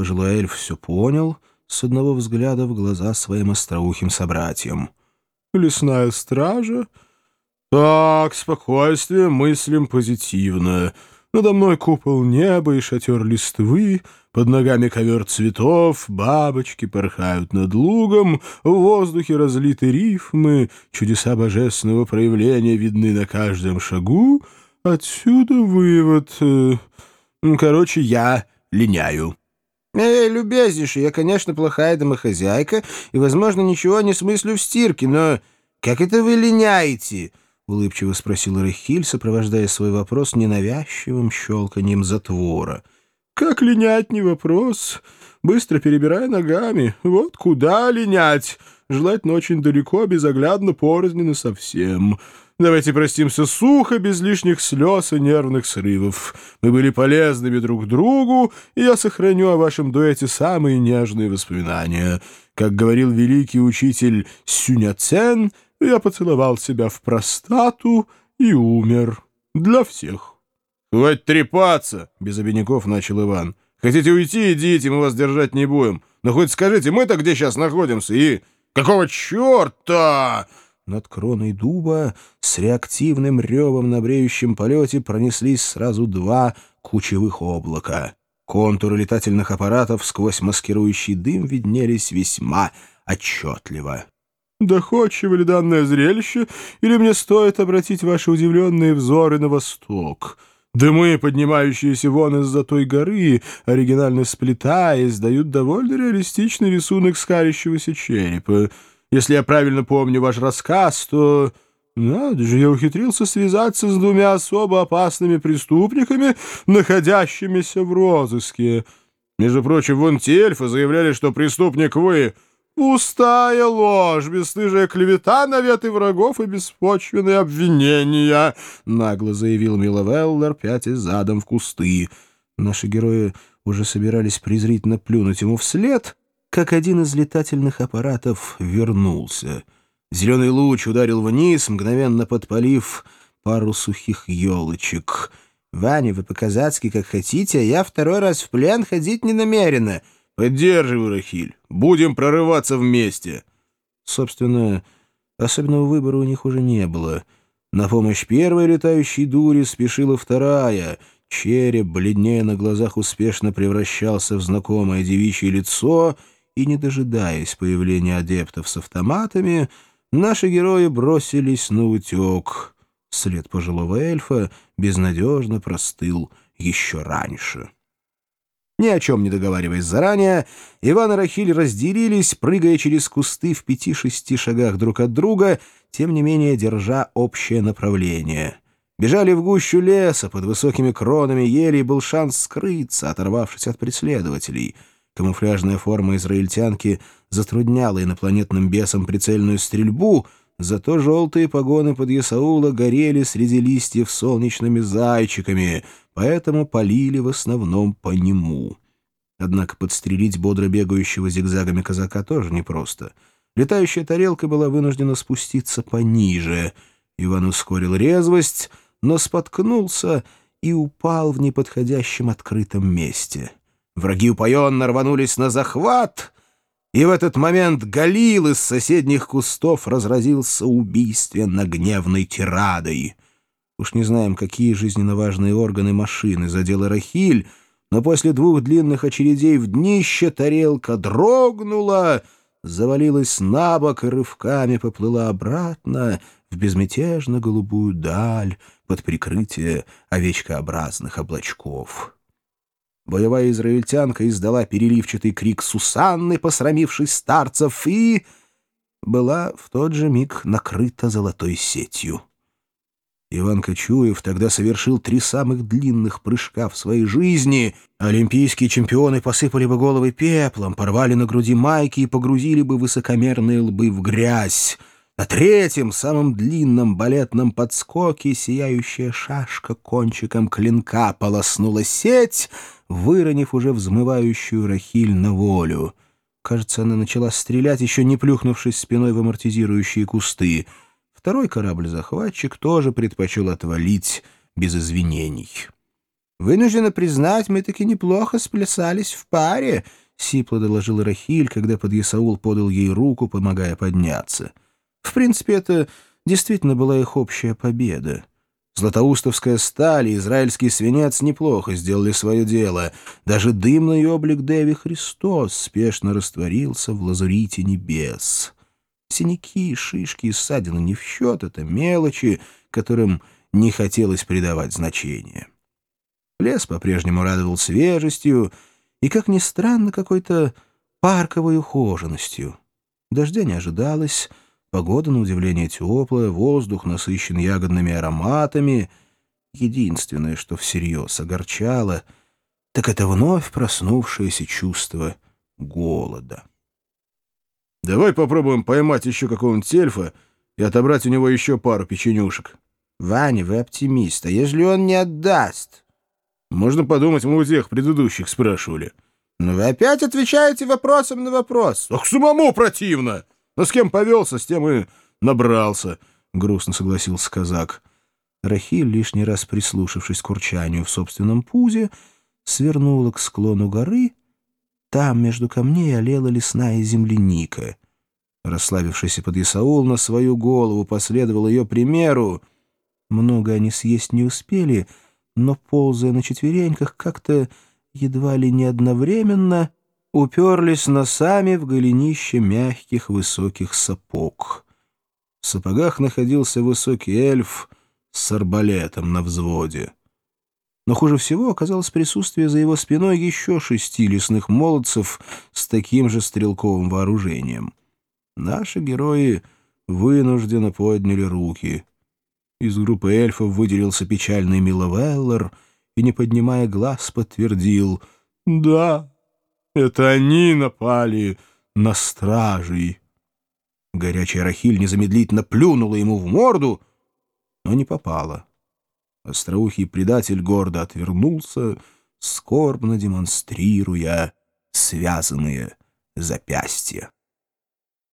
Пожилой эльф все понял с одного взгляда в глаза своим остроухим собратьям. «Лесная стража? Так, спокойствие, мыслим позитивно. Надо мной купол неба и шатер листвы, под ногами ковер цветов, бабочки порхают над лугом, в воздухе разлиты рифмы, чудеса божественного проявления видны на каждом шагу. Отсюда вывод. Короче, я линяю. «Эй, любезнейший, я, конечно, плохая домохозяйка и, возможно, ничего не смыслю в стирке, но как это вы линяете?» — улыбчиво спросил Рахиль, сопровождая свой вопрос ненавязчивым щелканием затвора. «Как линять, не вопрос. Быстро перебирая ногами. Вот куда линять? Желательно очень далеко, безоглядно, порозненно совсем». Давайте простимся сухо, без лишних слез и нервных срывов. Мы были полезными друг другу, и я сохраню о вашем дуэте самые нежные воспоминания. Как говорил великий учитель Сюняцен, я поцеловал себя в простату и умер. Для всех. — Хватит трепаться! — без обиняков начал Иван. — Хотите уйти, идите, мы вас держать не будем. Но хоть скажите, мы-то где сейчас находимся и... Какого черта? Над кроной дуба с реактивным ревом на бреющем полете пронеслись сразу два кучевых облака. Контуры летательных аппаратов сквозь маскирующий дым виднелись весьма отчетливо. «Доходчиво ли данное зрелище, или мне стоит обратить ваши удивленные взоры на восток?» Дымы, поднимающиеся вон из-за той горы, оригинально сплетаясь, дают довольно реалистичный рисунок скалящегося черепа. Если я правильно помню ваш рассказ, то... Надо же, я ухитрился связаться с двумя особо опасными преступниками, находящимися в розыске. Между прочим, вон те эльфы заявляли, что преступник вы. Пустая ложь, бесстыжая клевета, наветы врагов и беспочвенные обвинения, — нагло заявил Миловеллер, пятясь задом в кусты. Наши герои уже собирались презрительно плюнуть ему вслед, как один из летательных аппаратов вернулся. Зеленый луч ударил вниз, мгновенно подпалив пару сухих елочек. «Ваня, вы по-казацки как хотите, а я второй раз в плен ходить не намерена». «Поддерживай, Рахиль. Будем прорываться вместе». Собственно, особенного выбора у них уже не было. На помощь первой летающей дуре спешила вторая. Череп, бледнее на глазах, успешно превращался в знакомое девичье лицо — и, не дожидаясь появления адептов с автоматами, наши герои бросились на утек. След пожилого эльфа безнадежно простыл еще раньше. Ни о чем не договариваясь заранее, Иван и Рахиль разделились, прыгая через кусты в пяти-шести шагах друг от друга, тем не менее держа общее направление. Бежали в гущу леса, под высокими кронами ели, был шанс скрыться, оторвавшись от преследователей — Камуфляжная форма израильтянки затрудняла инопланетным бесам прицельную стрельбу, зато желтые погоны под Ясаула горели среди листьев солнечными зайчиками, поэтому полили в основном по нему. Однако подстрелить бодро бегающего зигзагами казака тоже непросто. Летающая тарелка была вынуждена спуститься пониже. Иван ускорил резвость, но споткнулся и упал в неподходящем открытом месте. Враги упоенно рванулись на захват, и в этот момент Галил из соседних кустов разразился убийственно гневной тирадой. Уж не знаем, какие жизненно важные органы машины задела Рахиль, но после двух длинных очередей в днище тарелка дрогнула, завалилась на бок и рывками поплыла обратно в безмятежно-голубую даль под прикрытие овечкообразных облачков. Боевая израильтянка издала переливчатый крик Сусанны, посрамившись старцев, и была в тот же миг накрыта золотой сетью. Иван Кочуев тогда совершил три самых длинных прыжка в своей жизни. Олимпийские чемпионы посыпали бы головы пеплом, порвали на груди майки и погрузили бы высокомерные лбы в грязь. На третьем, самом длинном балетном подскоке сияющая шашка кончиком клинка полоснула сеть, выронив уже взмывающую Рахиль на волю. Кажется, она начала стрелять, еще не плюхнувшись спиной в амортизирующие кусты. Второй корабль-захватчик тоже предпочел отвалить без извинений. Вынуждена признать, мы таки неплохо сплясались в паре, — сипло доложила Рахиль, когда подъясаул подал ей руку, помогая подняться. В принципе, это действительно была их общая победа. Златоустовская сталь и израильский свинец неплохо сделали свое дело. Даже дымный облик Деви Христос спешно растворился в лазурите небес. Синяки, шишки и ссадины не в счет, это мелочи, которым не хотелось придавать значения. Лес по-прежнему радовал свежестью и, как ни странно, какой-то парковой ухоженностью. Дождя не ожидалось, Погода, на удивление, теплая, воздух насыщен ягодными ароматами. Единственное, что всерьез огорчало, так это вновь проснувшееся чувство голода. «Давай попробуем поймать еще какого-нибудь эльфа и отобрать у него еще пару печенюшек». «Ваня, вы оптимист, а если он не отдаст?» «Можно подумать, мы у тех предыдущих спрашивали». «Но вы опять отвечаете вопросом на вопрос». «Ах, самому противно!» Но с кем повелся, с тем и набрался, — грустно согласился казак. Рахиль, лишний раз прислушавшись к урчанию в собственном пузе, свернула к склону горы. Там между камней олела лесная земляника. Расслабившийся под Исаул на свою голову последовал ее примеру. Много они съесть не успели, но, ползая на четвереньках, как-то едва ли не одновременно — уперлись носами в голенище мягких высоких сапог. В сапогах находился высокий эльф с арбалетом на взводе. Но хуже всего оказалось присутствие за его спиной еще шести лесных молодцев с таким же стрелковым вооружением. Наши герои вынужденно подняли руки. Из группы эльфов выделился печальный Миловеллар и, не поднимая глаз, подтвердил «Да, это они напали на стражей. Горячая Рахиль незамедлительно плюнула ему в морду, но не попала. Остроухий предатель гордо отвернулся, скорбно демонстрируя связанные запястья.